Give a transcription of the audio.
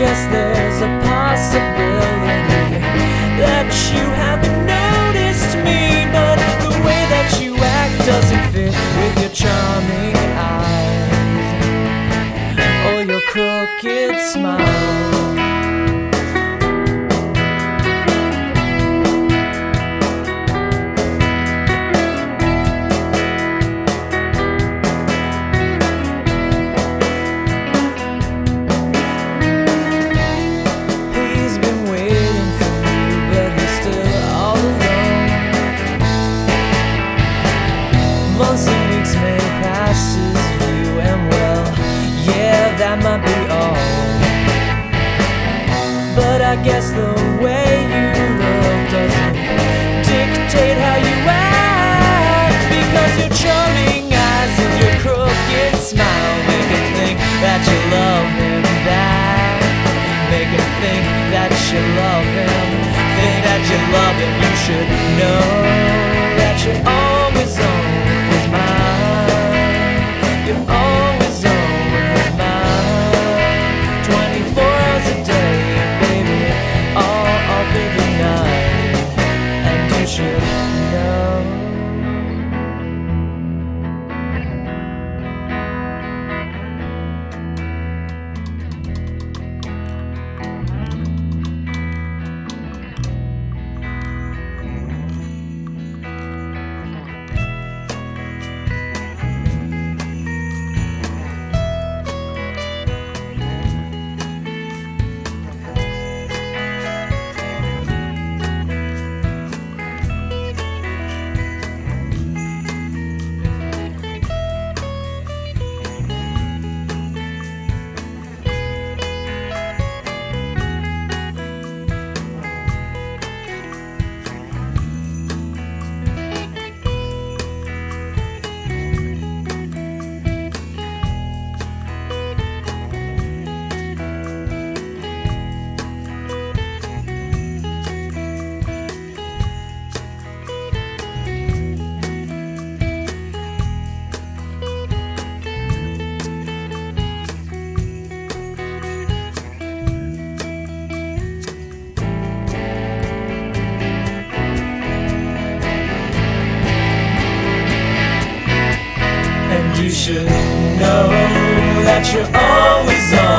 guess there I guess the way you look doesn't dictate how you act because your charming eyes and your crooked smile make him think that you love him back. Make him think that you love him. should know that you're always on.